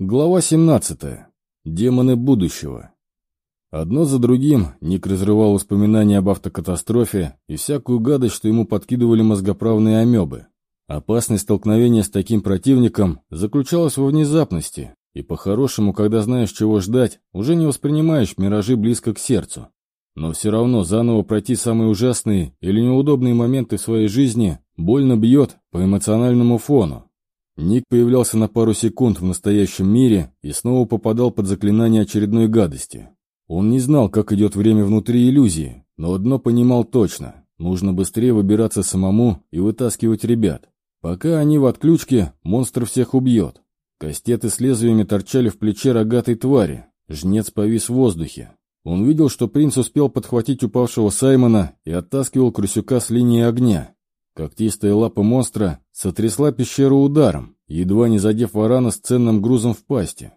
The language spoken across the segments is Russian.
Глава 17. Демоны будущего. Одно за другим Ник разрывал воспоминания об автокатастрофе и всякую гадость, что ему подкидывали мозгоправные амебы. Опасность столкновения с таким противником заключалась во внезапности, и по-хорошему, когда знаешь, чего ждать, уже не воспринимаешь миражи близко к сердцу. Но все равно заново пройти самые ужасные или неудобные моменты в своей жизни больно бьет по эмоциональному фону. Ник появлялся на пару секунд в настоящем мире и снова попадал под заклинание очередной гадости. Он не знал, как идет время внутри иллюзии, но одно понимал точно. Нужно быстрее выбираться самому и вытаскивать ребят. Пока они в отключке, монстр всех убьет. Кастеты с лезвиями торчали в плече рогатой твари. Жнец повис в воздухе. Он видел, что принц успел подхватить упавшего Саймона и оттаскивал крысюка с линии огня. Когтистая лапа монстра сотрясла пещеру ударом, едва не задев варана с ценным грузом в пасти.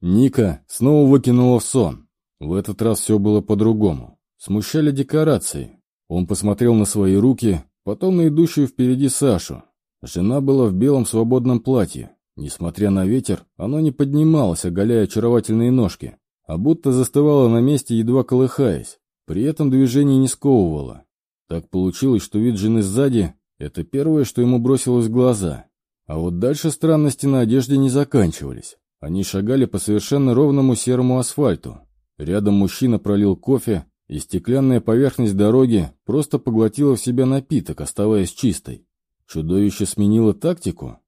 Ника снова выкинула в сон. В этот раз все было по-другому. Смущали декорации. Он посмотрел на свои руки, потом на идущую впереди Сашу. Жена была в белом свободном платье. Несмотря на ветер, оно не поднималось, оголяя очаровательные ножки, а будто застывало на месте, едва колыхаясь. При этом движение не сковывало. Так получилось, что вид жены сзади это первое, что ему бросилось в глаза. А вот дальше странности на одежде не заканчивались. Они шагали по совершенно ровному серому асфальту. Рядом мужчина пролил кофе, и стеклянная поверхность дороги просто поглотила в себя напиток, оставаясь чистой. Чудовище сменило тактику.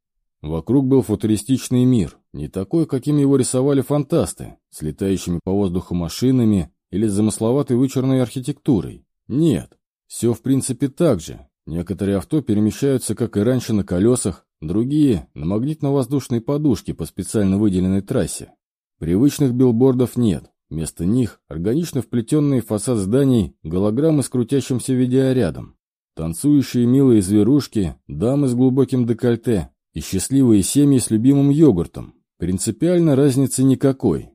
Вокруг был футуристичный мир, не такой, каким его рисовали фантасты, с летающими по воздуху машинами или замысловатой вычурной архитектурой. Нет, все в принципе так же, Некоторые авто перемещаются, как и раньше, на колесах, другие — на магнитно-воздушной подушке по специально выделенной трассе. Привычных билбордов нет. Вместо них органично вплетенные в фасад зданий голограммы с крутящимся видеорядом. Танцующие милые зверушки, дамы с глубоким декольте и счастливые семьи с любимым йогуртом. Принципиально разницы никакой.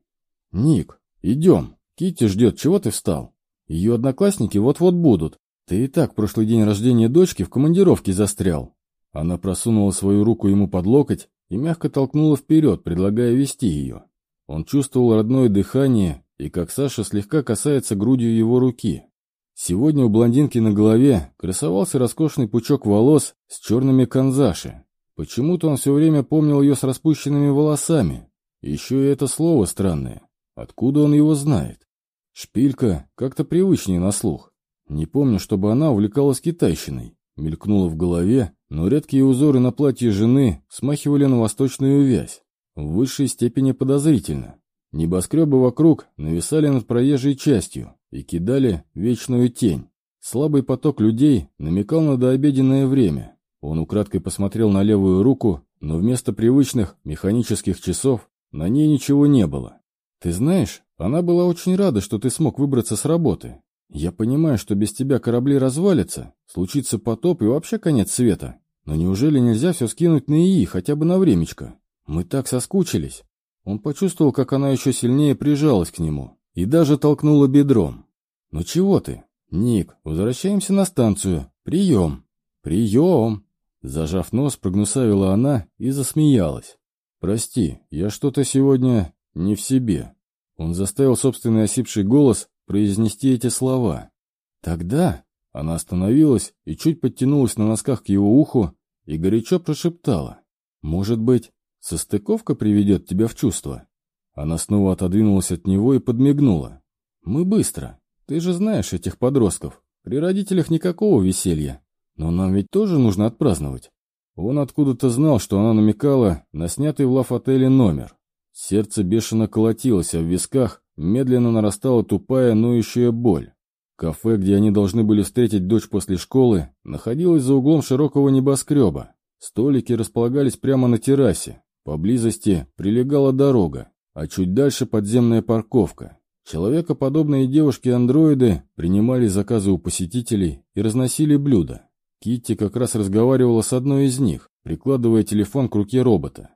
«Ник, идем. Китти ждет, чего ты встал? Ее одноклассники вот-вот будут. «Ты и так прошлый день рождения дочки в командировке застрял». Она просунула свою руку ему под локоть и мягко толкнула вперед, предлагая вести ее. Он чувствовал родное дыхание и как Саша слегка касается грудью его руки. Сегодня у блондинки на голове красовался роскошный пучок волос с черными канзаши. Почему-то он все время помнил ее с распущенными волосами. Еще и это слово странное. Откуда он его знает? Шпилька как-то привычнее на слух. Не помню, чтобы она увлекалась китайщиной. Мелькнуло в голове, но редкие узоры на платье жены смахивали на восточную вязь. В высшей степени подозрительно. Небоскребы вокруг нависали над проезжей частью и кидали вечную тень. Слабый поток людей намекал на дообеденное время. Он украдкой посмотрел на левую руку, но вместо привычных механических часов на ней ничего не было. «Ты знаешь, она была очень рада, что ты смог выбраться с работы. Я понимаю, что без тебя корабли развалятся, случится потоп и вообще конец света. Но неужели нельзя все скинуть на ИИ, хотя бы на времечко? Мы так соскучились. Он почувствовал, как она еще сильнее прижалась к нему и даже толкнула бедром. «Ну чего ты? Ник, возвращаемся на станцию. Прием!» «Прием!» Зажав нос, прогнусавила она и засмеялась. «Прости, я что-то сегодня не в себе». Он заставил собственный осипший голос произнести эти слова. Тогда она остановилась и чуть подтянулась на носках к его уху и горячо прошептала. «Может быть, состыковка приведет тебя в чувство?» Она снова отодвинулась от него и подмигнула. «Мы быстро. Ты же знаешь этих подростков. При родителях никакого веселья. Но нам ведь тоже нужно отпраздновать». Он откуда-то знал, что она намекала на снятый в лав-отеле номер. Сердце бешено колотилось, а в висках медленно нарастала тупая, ноющая боль. Кафе, где они должны были встретить дочь после школы, находилось за углом широкого небоскреба. Столики располагались прямо на террасе. Поблизости прилегала дорога, а чуть дальше подземная парковка. Человекоподобные девушки-андроиды принимали заказы у посетителей и разносили блюда. Китти как раз разговаривала с одной из них, прикладывая телефон к руке робота.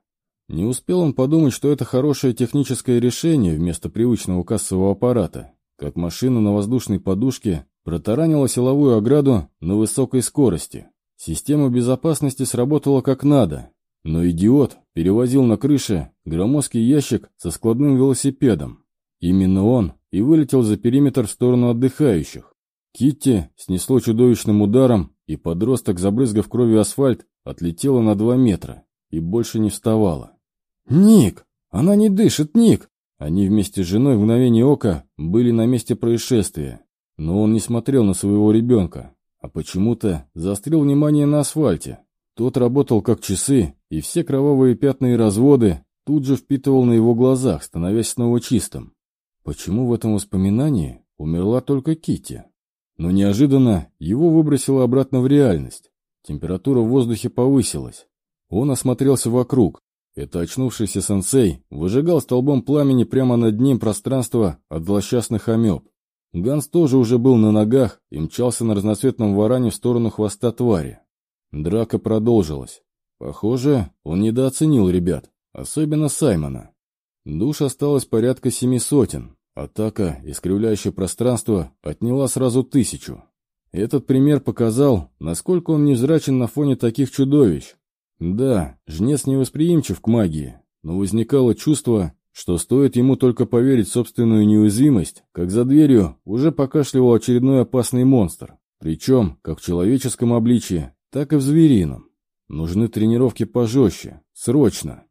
Не успел он подумать, что это хорошее техническое решение вместо привычного кассового аппарата, как машина на воздушной подушке протаранила силовую ограду на высокой скорости. Система безопасности сработала как надо. Но идиот перевозил на крыше громоздкий ящик со складным велосипедом. Именно он и вылетел за периметр в сторону отдыхающих. Китти снесло чудовищным ударом, и подросток, забрызгав кровью асфальт, отлетела на два метра и больше не вставала. «Ник! Она не дышит, Ник!» Они вместе с женой в мгновение ока были на месте происшествия, но он не смотрел на своего ребенка, а почему-то заострил внимание на асфальте. Тот работал как часы, и все кровавые пятна и разводы тут же впитывал на его глазах, становясь снова чистым. Почему в этом воспоминании умерла только Кити? Но неожиданно его выбросило обратно в реальность. Температура в воздухе повысилась. Он осмотрелся вокруг, это очнувшийся сенсей выжигал столбом пламени прямо над ним пространство от злосчастных амеб. Ганс тоже уже был на ногах и мчался на разноцветном варане в сторону хвоста твари. Драка продолжилась. Похоже, он недооценил ребят, особенно Саймона. Душ осталось порядка семи сотен. Атака, искривляющая пространство, отняла сразу тысячу. Этот пример показал, насколько он невзрачен на фоне таких чудовищ, да, жнец невосприимчив к магии, но возникало чувство, что стоит ему только поверить собственную неуязвимость, как за дверью уже покашливал очередной опасный монстр, причем как в человеческом обличии, так и в зверином. Нужны тренировки пожестче, срочно.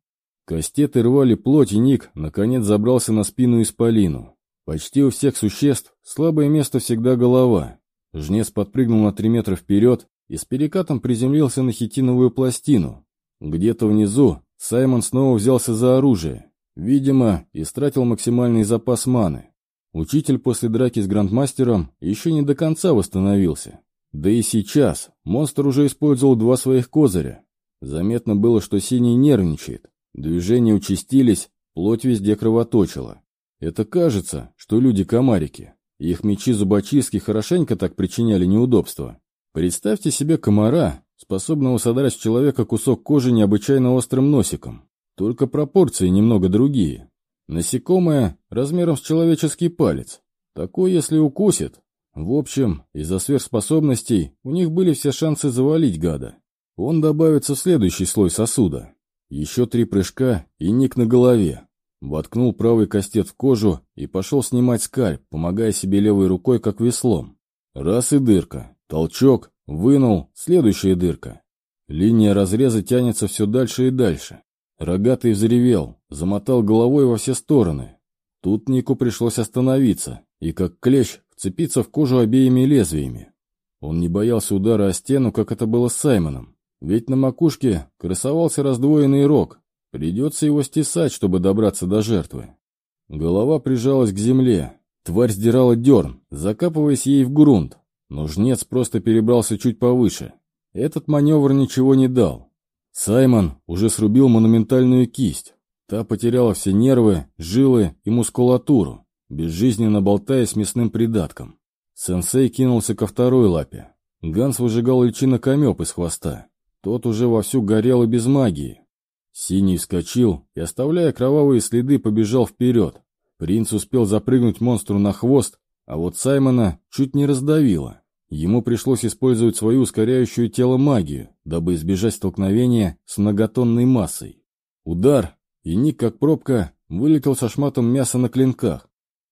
Кастеты рвали плоть, и Ник, наконец, забрался на спину исполину. Почти у всех существ слабое место всегда голова. Жнец подпрыгнул на три метра вперед и с перекатом приземлился на хитиновую пластину. Где-то внизу Саймон снова взялся за оружие. Видимо, истратил максимальный запас маны. Учитель после драки с грандмастером еще не до конца восстановился. Да и сейчас монстр уже использовал два своих козыря. Заметно было, что синий нервничает. Движения участились, плоть везде кровоточила. Это кажется, что люди-комарики. Их мечи-зубочистки хорошенько так причиняли неудобства. Представьте себе комара, способного содрать с человека кусок кожи необычайно острым носиком. Только пропорции немного другие. Насекомое размером с человеческий палец. Такой, если укусит. В общем, из-за сверхспособностей у них были все шансы завалить гада. Он добавится в следующий слой сосуда. Еще три прыжка и ник на голове. Воткнул правый кастет в кожу и пошел снимать скальп, помогая себе левой рукой, как веслом. Раз и дырка. Толчок, вынул, следующая дырка. Линия разреза тянется все дальше и дальше. Рогатый взревел, замотал головой во все стороны. Тут Нику пришлось остановиться и, как клещ, вцепиться в кожу обеими лезвиями. Он не боялся удара о стену, как это было с Саймоном. Ведь на макушке красовался раздвоенный рог. Придется его стесать, чтобы добраться до жертвы. Голова прижалась к земле. Тварь сдирала дерн, закапываясь ей в грунт, но жнец просто перебрался чуть повыше. Этот маневр ничего не дал. Саймон уже срубил монументальную кисть. Та потеряла все нервы, жилы и мускулатуру, безжизненно болтаясь мясным придатком. Сенсей кинулся ко второй лапе. Ганс выжигал личинок амеб из хвоста. Тот уже вовсю горел и без магии. Синий вскочил и, оставляя кровавые следы, побежал вперед. Принц успел запрыгнуть монстру на хвост, а вот Саймона чуть не раздавило. Ему пришлось использовать свою ускоряющую тело магию, дабы избежать столкновения с многотонной массой. Удар, и Ник, как пробка, вылетел со шматом мяса на клинках.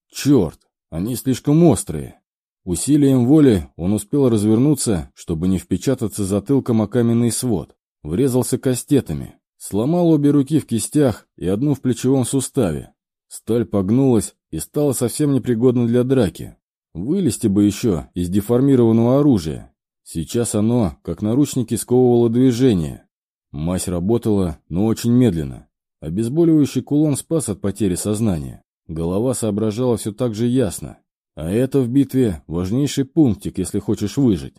Черт, они слишком острые. Усилием воли он успел развернуться, чтобы не впечататься затылком о каменный свод. Врезался кастетами, сломал обе руки в кистях и одну в плечевом суставе. Сталь погнулась и стала совсем непригодна для драки. Вылезти бы еще из деформированного оружия. Сейчас оно, как наручники, сковывало движение. Мазь работала, но очень медленно. Обезболивающий кулон спас от потери сознания. Голова соображала все так же ясно. А это в битве важнейший пунктик, если хочешь выжить.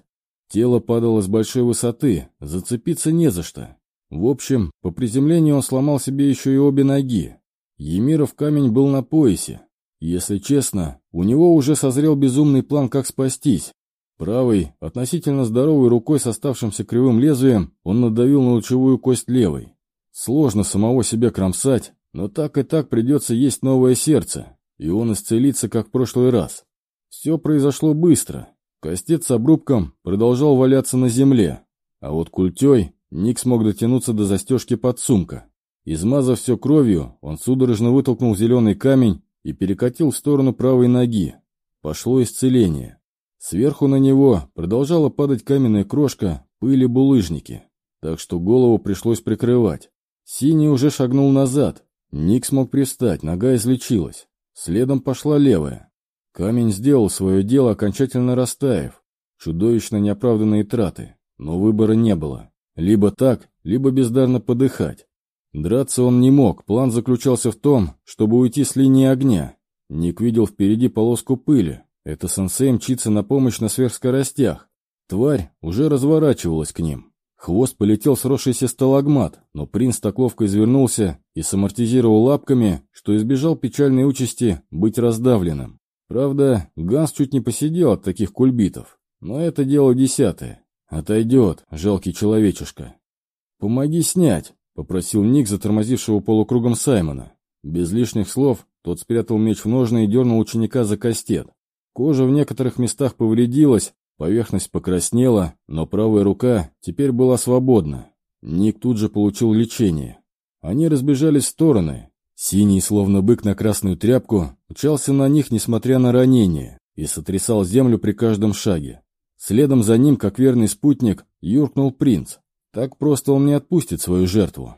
Тело падало с большой высоты, зацепиться не за что. В общем, по приземлению он сломал себе еще и обе ноги, Емиров камень был на поясе. Если честно, у него уже созрел безумный план, как спастись. Правой, относительно здоровой рукой с оставшимся кривым лезвием, он надавил на лучевую кость левой. Сложно самого себя кромсать, но так и так придется есть новое сердце, и он исцелится, как в прошлый раз. Все произошло быстро. Костец с обрубком продолжал валяться на земле, а вот культей Ник смог дотянуться до застежки подсумка. Измазав все кровью, он судорожно вытолкнул зеленый камень и перекатил в сторону правой ноги. Пошло исцеление. Сверху на него продолжала падать каменная крошка, пыль и булыжники, так что голову пришлось прикрывать. Синий уже шагнул назад. Ник смог пристать, нога излечилась. Следом пошла левая. Камень сделал свое дело, окончательно растаяв. Чудовищно неоправданные траты, но выбора не было. Либо так, либо бездарно подыхать. Драться он не мог, план заключался в том, чтобы уйти с линии огня. Ник видел впереди полоску пыли. Это сенсей мчится на помощь на сверхскоростях. Тварь уже разворачивалась к ним. Хвост полетел сросшийся сталагмат, но принц так ловко извернулся и самортизировал лапками, что избежал печальной участи быть раздавленным. Правда, Ганс чуть не посидел от таких кульбитов, но это дело десятое. Отойдет, жалкий человечишка. «Помоги снять», — попросил Ник затормозившего полукругом Саймона. Без лишних слов тот спрятал меч в ножны и дернул ученика за кастет. Кожа в некоторых местах повредилась, поверхность покраснела, но правая рука теперь была свободна. Ник тут же получил лечение. Они разбежались в стороны. Синий, словно бык на красную тряпку, учался на них, несмотря на ранение, и сотрясал землю при каждом шаге. Следом за ним, как верный спутник, юркнул принц. Так просто он не отпустит свою жертву.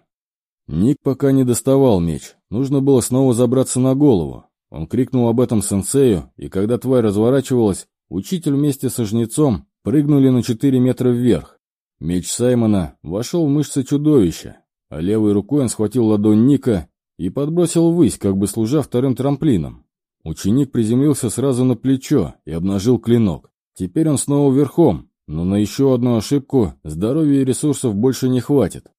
Ник пока не доставал меч, нужно было снова забраться на голову. Он крикнул об этом сенсею, и когда тварь разворачивалась, учитель вместе со жнецом прыгнули на 4 метра вверх. Меч Саймона вошел в мышцы чудовища, а левой рукой он схватил ладонь Ника и подбросил ввысь, как бы служа вторым трамплином. Ученик приземлился сразу на плечо и обнажил клинок. Теперь он снова верхом, но на еще одну ошибку здоровья и ресурсов больше не хватит.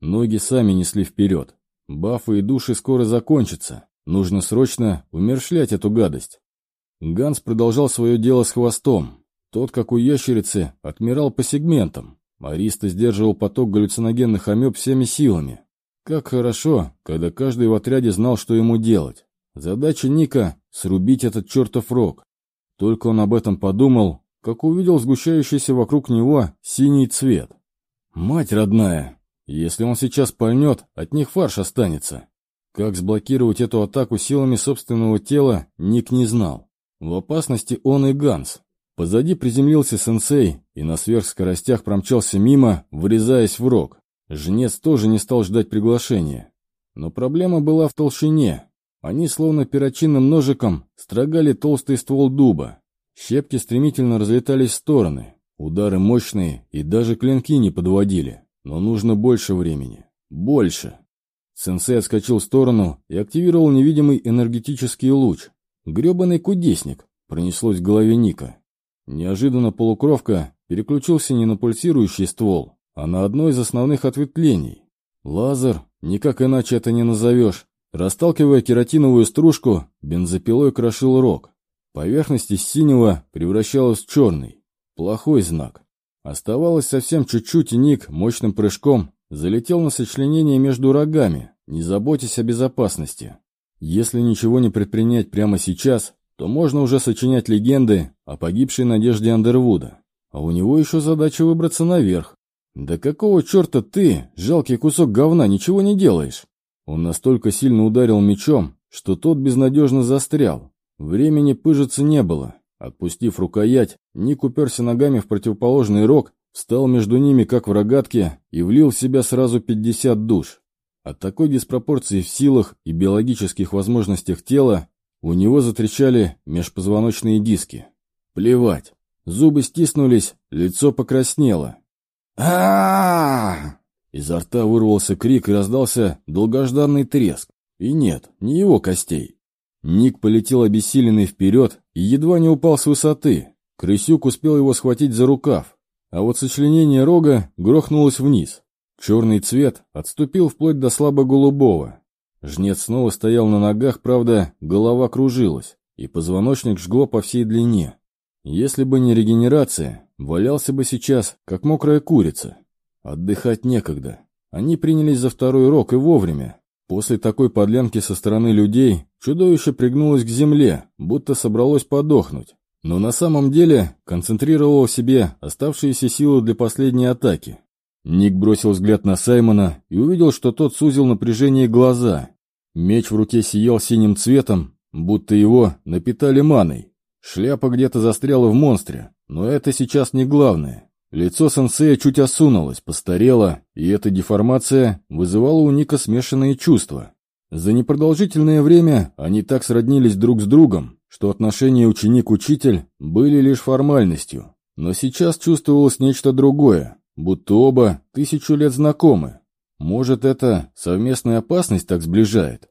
Ноги сами несли вперед. Бафы и души скоро закончатся. Нужно срочно умершлять эту гадость. Ганс продолжал свое дело с хвостом. Тот, как у ящерицы, отмирал по сегментам. Ариста сдерживал поток галлюциногенных амеб всеми силами. Как хорошо, когда каждый в отряде знал, что ему делать. Задача Ника — срубить этот чертов рог. Только он об этом подумал, как увидел сгущающийся вокруг него синий цвет. Мать родная! Если он сейчас пальнет, от них фарш останется. Как сблокировать эту атаку силами собственного тела, Ник не знал. В опасности он и Ганс. Позади приземлился сенсей и на сверхскоростях промчался мимо, врезаясь в рог. Жнец тоже не стал ждать приглашения. Но проблема была в толщине. Они словно перочинным ножиком строгали толстый ствол дуба. Щепки стремительно разлетались в стороны. Удары мощные и даже клинки не подводили. Но нужно больше времени. Больше. Сенсей отскочил в сторону и активировал невидимый энергетический луч. Гребаный кудесник пронеслось в голове Ника. Неожиданно полукровка переключился не на пульсирующий ствол, а на одно из основных ответвлений. Лазер, никак иначе это не назовешь. Расталкивая кератиновую стружку, бензопилой крошил рог. Поверхность из синего превращалась в черный. Плохой знак. Оставалось совсем чуть-чуть, и Ник мощным прыжком Залетел на сочленение между рогами, не заботясь о безопасности. Если ничего не предпринять прямо сейчас, то можно уже сочинять легенды о погибшей надежде Андервуда. А у него еще задача выбраться наверх. Да какого черта ты, жалкий кусок говна, ничего не делаешь? Он настолько сильно ударил мечом, что тот безнадежно застрял. Времени пыжиться не было. Отпустив рукоять, Ник уперся ногами в противоположный рог Встал между ними, как в рогатке, и влил в себя сразу 50 душ. От такой диспропорции в силах и биологических возможностях тела у него затрещали межпозвоночные диски. Плевать. Зубы стиснулись, лицо покраснело. а Изо рта вырвался крик и раздался долгожданный треск. И нет, не его костей. Ник полетел обессиленный вперед и едва не упал с высоты. Крысюк успел его схватить за рукав а вот сочленение рога грохнулось вниз. Черный цвет отступил вплоть до слабо-голубого. Жнец снова стоял на ногах, правда, голова кружилась, и позвоночник жгло по всей длине. Если бы не регенерация, валялся бы сейчас, как мокрая курица. Отдыхать некогда. Они принялись за второй рог и вовремя. После такой подлянки со стороны людей чудовище пригнулось к земле, будто собралось подохнуть но на самом деле концентрировал в себе оставшиеся силы для последней атаки. Ник бросил взгляд на Саймона и увидел, что тот сузил напряжение глаза. Меч в руке сиял синим цветом, будто его напитали маной. Шляпа где-то застряла в монстре, но это сейчас не главное. Лицо сенсея чуть осунулось, постарело, и эта деформация вызывала у Ника смешанные чувства. За непродолжительное время они так сроднились друг с другом, что отношения ученик-учитель были лишь формальностью. Но сейчас чувствовалось нечто другое, будто оба тысячу лет знакомы. Может, это совместная опасность так сближает?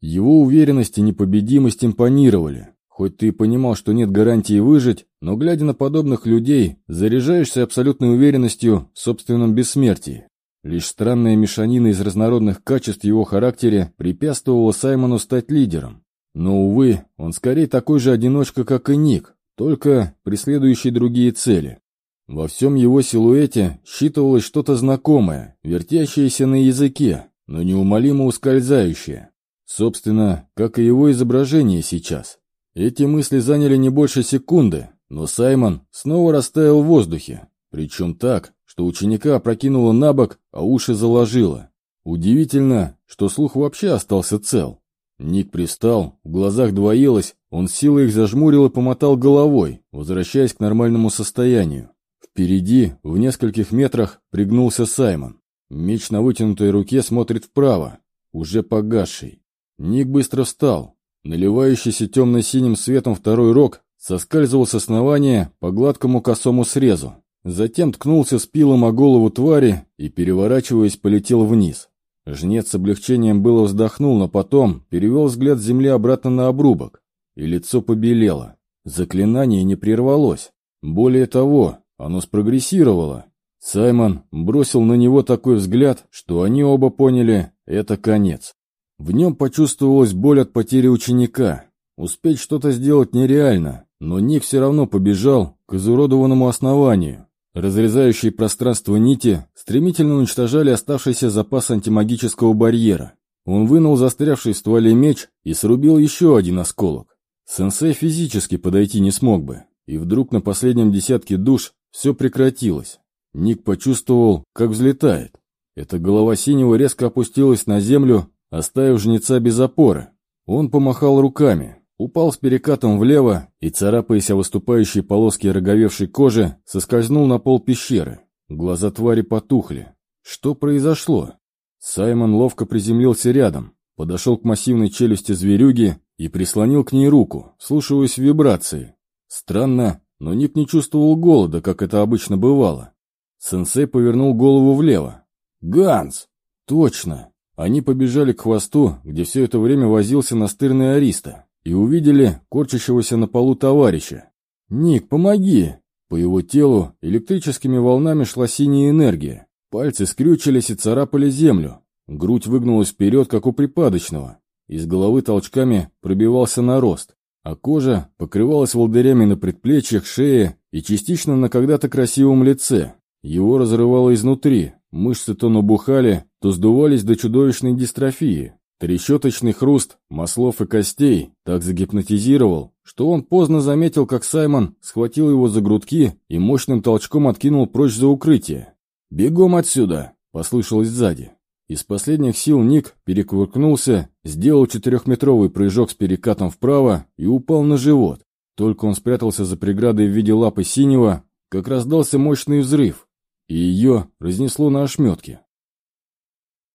Его уверенность и непобедимость импонировали. Хоть ты и понимал, что нет гарантии выжить, но, глядя на подобных людей, заряжаешься абсолютной уверенностью в собственном бессмертии. Лишь странная мешанина из разнородных качеств его характере препятствовала Саймону стать лидером. Но, увы, он скорее такой же одиночка, как и Ник, только преследующий другие цели. Во всем его силуэте считывалось что-то знакомое, вертящееся на языке, но неумолимо ускользающее. Собственно, как и его изображение сейчас. Эти мысли заняли не больше секунды, но Саймон снова растаял в воздухе, причем так, что ученика опрокинуло на бок, а уши заложило. Удивительно, что слух вообще остался цел. Ник пристал, в глазах двоилось, он силой их зажмурил и помотал головой, возвращаясь к нормальному состоянию. Впереди, в нескольких метрах, пригнулся Саймон. Меч на вытянутой руке смотрит вправо, уже погасший. Ник быстро встал. Наливающийся темно-синим светом второй рог соскальзывал с основания по гладкому косому срезу. Затем ткнулся с пилом о голову твари и, переворачиваясь, полетел вниз. Жнец с облегчением было вздохнул, но потом перевел взгляд земли обратно на обрубок, и лицо побелело. Заклинание не прервалось. Более того, оно спрогрессировало. Саймон бросил на него такой взгляд, что они оба поняли — это конец. В нем почувствовалась боль от потери ученика. Успеть что-то сделать нереально, но Ник все равно побежал к изуродованному основанию. Разрезающие пространство нити стремительно уничтожали оставшийся запас антимагического барьера. Он вынул застрявший в стволе меч и срубил еще один осколок. Сенсей физически подойти не смог бы, и вдруг на последнем десятке душ все прекратилось. Ник почувствовал, как взлетает. Эта голова синего резко опустилась на землю, оставив жнеца без опоры. Он помахал руками, Упал с перекатом влево и, царапаясь о выступающие полоски роговевшей кожи, соскользнул на пол пещеры. Глаза твари потухли. Что произошло? Саймон ловко приземлился рядом, подошел к массивной челюсти зверюги и прислонил к ней руку, слушаясь вибрации. Странно, но Ник не чувствовал голода, как это обычно бывало. Сенсей повернул голову влево. «Ганс!» «Точно!» Они побежали к хвосту, где все это время возился настырный Ариста и увидели корчащегося на полу товарища. «Ник, помоги!» По его телу электрическими волнами шла синяя энергия. Пальцы скрючились и царапали землю. Грудь выгнулась вперед, как у припадочного. Из головы толчками пробивался нарост, а кожа покрывалась волдырями на предплечьях, шее и частично на когда-то красивом лице. Его разрывало изнутри, мышцы то набухали, то сдувались до чудовищной дистрофии. Трещоточный хруст маслов и костей так загипнотизировал, что он поздно заметил, как Саймон схватил его за грудки и мощным толчком откинул прочь за укрытие. «Бегом отсюда!» — послышалось сзади. Из последних сил Ник перекувыркнулся, сделал четырехметровый прыжок с перекатом вправо и упал на живот. Только он спрятался за преградой в виде лапы синего, как раздался мощный взрыв, и ее разнесло на ошметки.